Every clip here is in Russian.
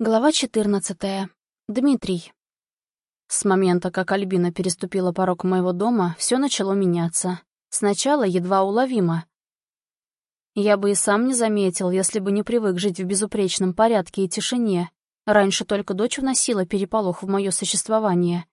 Глава 14. Дмитрий. С момента, как Альбина переступила порог моего дома, все начало меняться. Сначала едва уловимо. Я бы и сам не заметил, если бы не привык жить в безупречном порядке и тишине. Раньше только дочь вносила переполох в мое существование.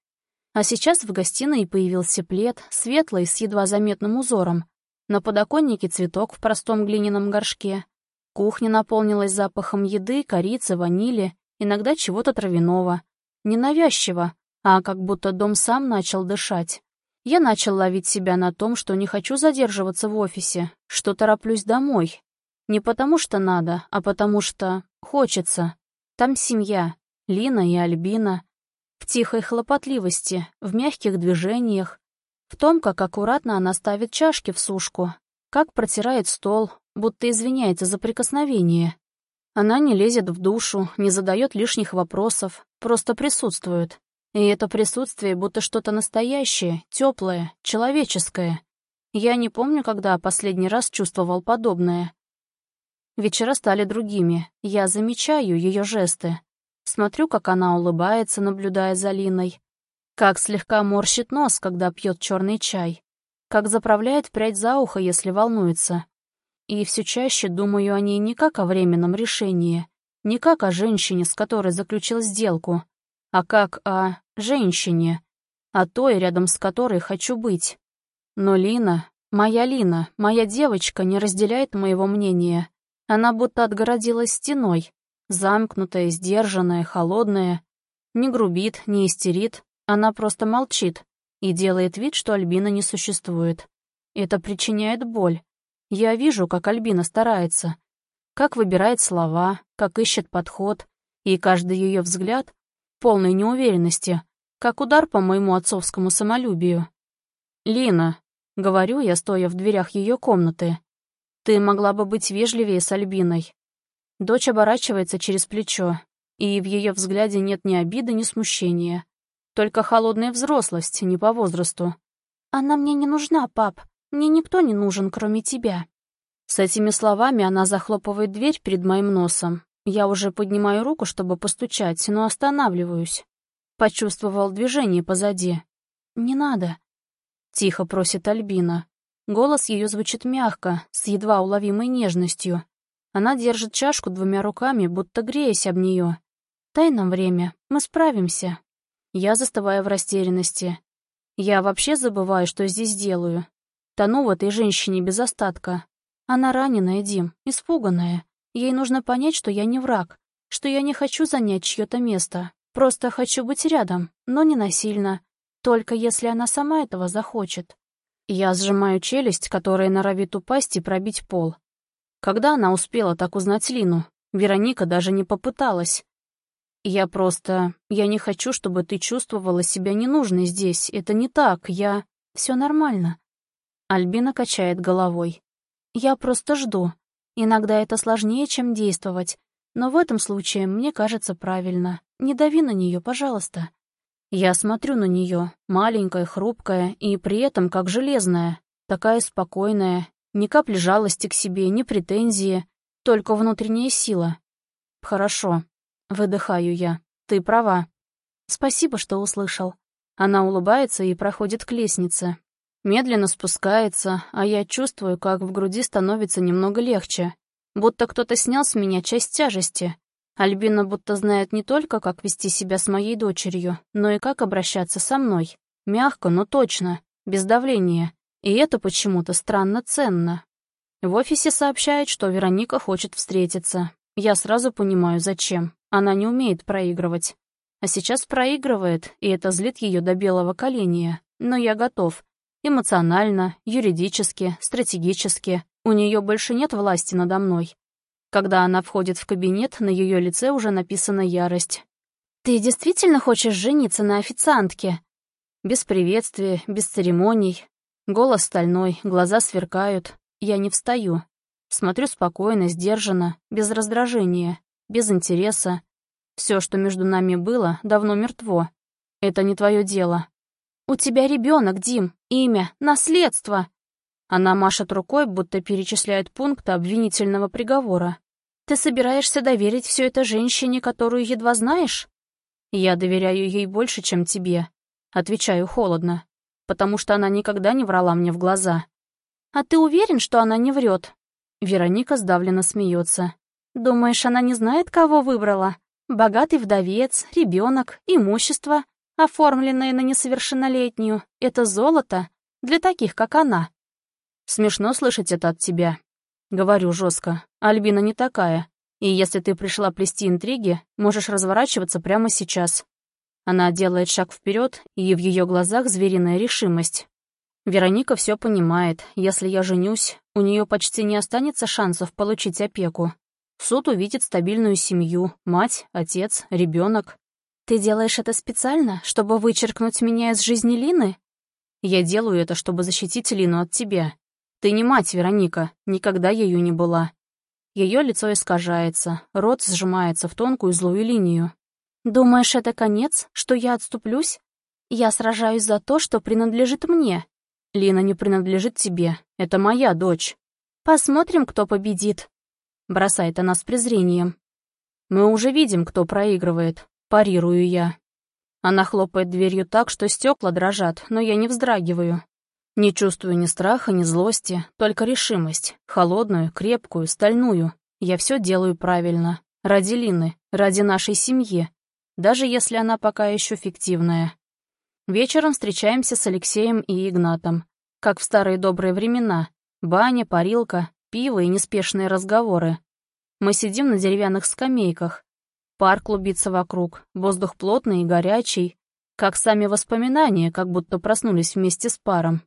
А сейчас в гостиной появился плед, светлый, с едва заметным узором. На подоконнике цветок в простом глиняном горшке. Кухня наполнилась запахом еды, корицы, ванили, иногда чего-то травяного. Ненавязчиво, а как будто дом сам начал дышать. Я начал ловить себя на том, что не хочу задерживаться в офисе, что тороплюсь домой. Не потому что надо, а потому что хочется. Там семья, Лина и Альбина. В тихой хлопотливости, в мягких движениях, в том, как аккуратно она ставит чашки в сушку, как протирает стол, будто извиняется за прикосновение. Она не лезет в душу, не задает лишних вопросов, просто присутствует. И это присутствие будто что-то настоящее, теплое, человеческое. Я не помню, когда последний раз чувствовал подобное. Вечера стали другими. Я замечаю ее жесты. Смотрю, как она улыбается, наблюдая за Линой. Как слегка морщит нос, когда пьет черный чай. Как заправляет прядь за ухо, если волнуется. И все чаще думаю о ней не как о временном решении, не как о женщине, с которой заключил сделку, а как о женщине, о той, рядом с которой хочу быть. Но Лина, моя Лина, моя девочка не разделяет моего мнения. Она будто отгородилась стеной, замкнутая, сдержанная, холодная. Не грубит, не истерит, она просто молчит и делает вид, что Альбина не существует. Это причиняет боль, я вижу, как Альбина старается, как выбирает слова, как ищет подход, и каждый ее взгляд, полной неуверенности, как удар по моему отцовскому самолюбию. «Лина», — говорю я, стоя в дверях ее комнаты, — «ты могла бы быть вежливее с Альбиной». Дочь оборачивается через плечо, и в ее взгляде нет ни обиды, ни смущения. Только холодная взрослость, не по возрасту. «Она мне не нужна, пап», мне никто не нужен, кроме тебя». С этими словами она захлопывает дверь перед моим носом. Я уже поднимаю руку, чтобы постучать, но останавливаюсь. Почувствовал движение позади. «Не надо», — тихо просит Альбина. Голос ее звучит мягко, с едва уловимой нежностью. Она держит чашку двумя руками, будто греясь об нее. «Дай нам время, мы справимся». Я застываю в растерянности. Я вообще забываю, что здесь делаю. Тону в этой женщине без остатка. Она раненая, Дим, испуганная. Ей нужно понять, что я не враг, что я не хочу занять чье-то место. Просто хочу быть рядом, но не насильно. Только если она сама этого захочет. Я сжимаю челюсть, которая норовит упасть и пробить пол. Когда она успела так узнать Лину? Вероника даже не попыталась. Я просто... Я не хочу, чтобы ты чувствовала себя ненужной здесь. Это не так. Я... Все нормально. Альбина качает головой. «Я просто жду. Иногда это сложнее, чем действовать. Но в этом случае, мне кажется, правильно. Не дави на нее, пожалуйста». Я смотрю на нее, маленькая, хрупкая и при этом как железная, такая спокойная, ни капли жалости к себе, ни претензии, только внутренняя сила. «Хорошо», — выдыхаю я, — «ты права». «Спасибо, что услышал». Она улыбается и проходит к лестнице, Медленно спускается, а я чувствую, как в груди становится немного легче. Будто кто-то снял с меня часть тяжести. Альбина будто знает не только, как вести себя с моей дочерью, но и как обращаться со мной. Мягко, но точно, без давления. И это почему-то странно ценно. В офисе сообщают, что Вероника хочет встретиться. Я сразу понимаю, зачем. Она не умеет проигрывать. А сейчас проигрывает, и это злит ее до белого коленя. Но я готов. Эмоционально, юридически, стратегически. У нее больше нет власти надо мной. Когда она входит в кабинет, на ее лице уже написана ярость. «Ты действительно хочешь жениться на официантке?» Без приветствия, без церемоний. Голос стальной, глаза сверкают. Я не встаю. Смотрю спокойно, сдержанно, без раздражения, без интереса. Все, что между нами было, давно мертво. Это не твое дело. «У тебя ребенок, Дим, имя, наследство!» Она машет рукой, будто перечисляет пункты обвинительного приговора. Ты собираешься доверить все это женщине, которую едва знаешь? Я доверяю ей больше, чем тебе. Отвечаю холодно, потому что она никогда не врала мне в глаза. А ты уверен, что она не врет? Вероника сдавленно смеется. Думаешь, она не знает, кого выбрала? Богатый вдовец, ребенок, имущество, оформленное на несовершеннолетнюю. Это золото для таких, как она. Смешно слышать это от тебя. Говорю жестко. Альбина не такая. И если ты пришла плести интриги, можешь разворачиваться прямо сейчас. Она делает шаг вперед, и в ее глазах звериная решимость. Вероника все понимает. Если я женюсь, у нее почти не останется шансов получить опеку. Суд увидит стабильную семью, мать, отец, ребенок. Ты делаешь это специально, чтобы вычеркнуть меня из жизни Лины? Я делаю это, чтобы защитить Лину от тебя. Ты не мать, Вероника, никогда ею не была. Ее лицо искажается, рот сжимается в тонкую злую линию. Думаешь, это конец, что я отступлюсь? Я сражаюсь за то, что принадлежит мне. Лина не принадлежит тебе, это моя дочь. Посмотрим, кто победит. Бросает она с презрением. Мы уже видим, кто проигрывает. Парирую я. Она хлопает дверью так, что стекла дрожат, но я не вздрагиваю. Не чувствую ни страха, ни злости, только решимость. Холодную, крепкую, стальную. Я все делаю правильно. Ради Лины, ради нашей семьи. Даже если она пока еще фиктивная. Вечером встречаемся с Алексеем и Игнатом. Как в старые добрые времена. Баня, парилка, пиво и неспешные разговоры. Мы сидим на деревянных скамейках. Пар клубится вокруг, воздух плотный и горячий, как сами воспоминания, как будто проснулись вместе с паром.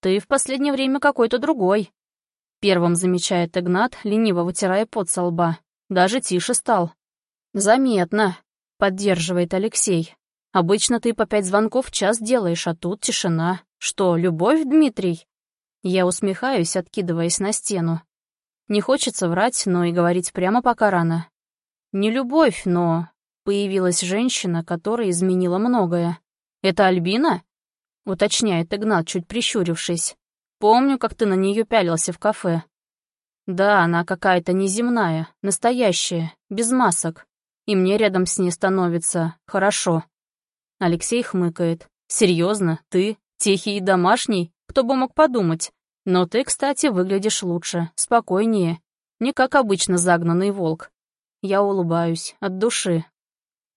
«Ты в последнее время какой-то другой», — первым замечает Игнат, лениво вытирая пот со лба. «Даже тише стал». «Заметно», — поддерживает Алексей. «Обычно ты по пять звонков в час делаешь, а тут тишина. Что, любовь, Дмитрий?» Я усмехаюсь, откидываясь на стену. Не хочется врать, но и говорить прямо пока рано. Не любовь, но... Появилась женщина, которая изменила многое. «Это Альбина?» — уточняет Игнат, чуть прищурившись. «Помню, как ты на нее пялился в кафе». «Да, она какая-то неземная, настоящая, без масок. И мне рядом с ней становится хорошо». Алексей хмыкает. «Серьезно, ты? Тихий и домашний? Кто бы мог подумать? Но ты, кстати, выглядишь лучше, спокойнее. Не как обычно загнанный волк. Я улыбаюсь, от души.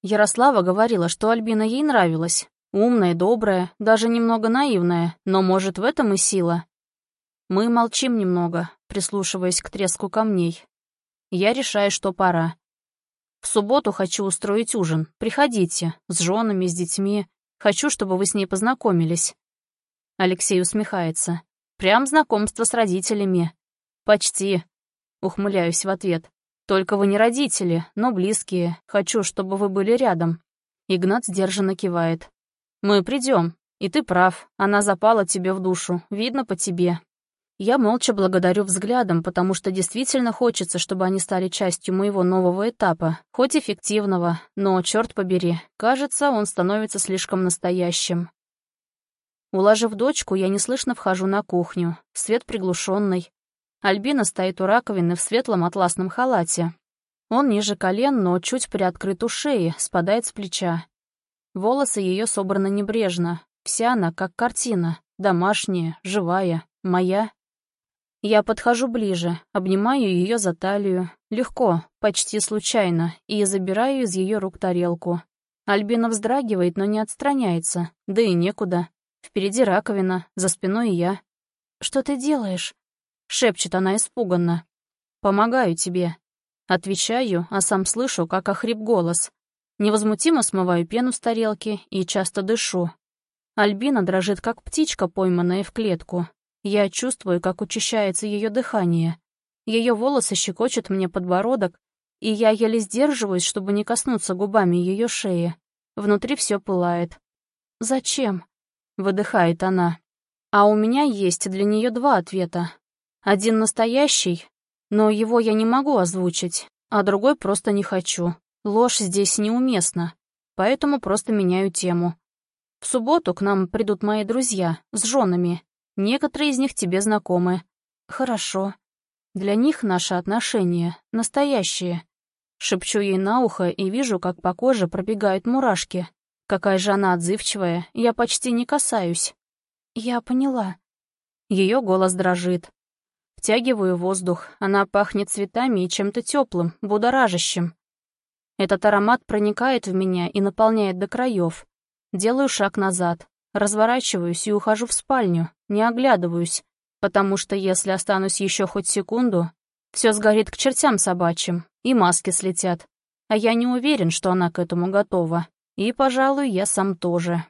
Ярослава говорила, что Альбина ей нравилась. Умная, добрая, даже немного наивная, но, может, в этом и сила. Мы молчим немного, прислушиваясь к треску камней. Я решаю, что пора. В субботу хочу устроить ужин. Приходите, с женами, с детьми. Хочу, чтобы вы с ней познакомились. Алексей усмехается. «Прям знакомство с родителями». «Почти», — ухмыляюсь в ответ. «Только вы не родители, но близкие. Хочу, чтобы вы были рядом». Игнат сдержанно кивает. «Мы придем. И ты прав. Она запала тебе в душу. Видно по тебе». Я молча благодарю взглядом, потому что действительно хочется, чтобы они стали частью моего нового этапа, хоть эффективного, но, черт побери, кажется, он становится слишком настоящим. Уложив дочку, я неслышно вхожу на кухню. Свет приглушенный. Альбина стоит у раковины в светлом атласном халате. Он ниже колен, но чуть приоткрыт у шеи, спадает с плеча. Волосы ее собраны небрежно. Вся она как картина. Домашняя, живая, моя. Я подхожу ближе, обнимаю ее за талию. Легко, почти случайно, и забираю из ее рук тарелку. Альбина вздрагивает, но не отстраняется. Да и некуда. Впереди раковина, за спиной я. «Что ты делаешь?» — шепчет она испуганно. «Помогаю тебе». Отвечаю, а сам слышу, как охрип голос. Невозмутимо смываю пену с тарелки и часто дышу. Альбина дрожит, как птичка, пойманная в клетку. Я чувствую, как учащается ее дыхание. Ее волосы щекочут мне подбородок, и я еле сдерживаюсь, чтобы не коснуться губами ее шеи. Внутри все пылает. «Зачем?» — выдыхает она. А у меня есть для нее два ответа. Один настоящий, но его я не могу озвучить, а другой просто не хочу. Ложь здесь неуместна, поэтому просто меняю тему. В субботу к нам придут мои друзья с женами. Некоторые из них тебе знакомы. Хорошо. Для них наши отношения настоящие. Шепчу ей на ухо и вижу, как по коже пробегают мурашки. Какая же она отзывчивая, я почти не касаюсь. Я поняла. Ее голос дрожит. Втягиваю воздух, она пахнет цветами и чем-то теплым, будоражащим. Этот аромат проникает в меня и наполняет до краев. Делаю шаг назад, разворачиваюсь и ухожу в спальню, не оглядываюсь, потому что если останусь еще хоть секунду, все сгорит к чертям собачьим, и маски слетят. А я не уверен, что она к этому готова. И, пожалуй, я сам тоже.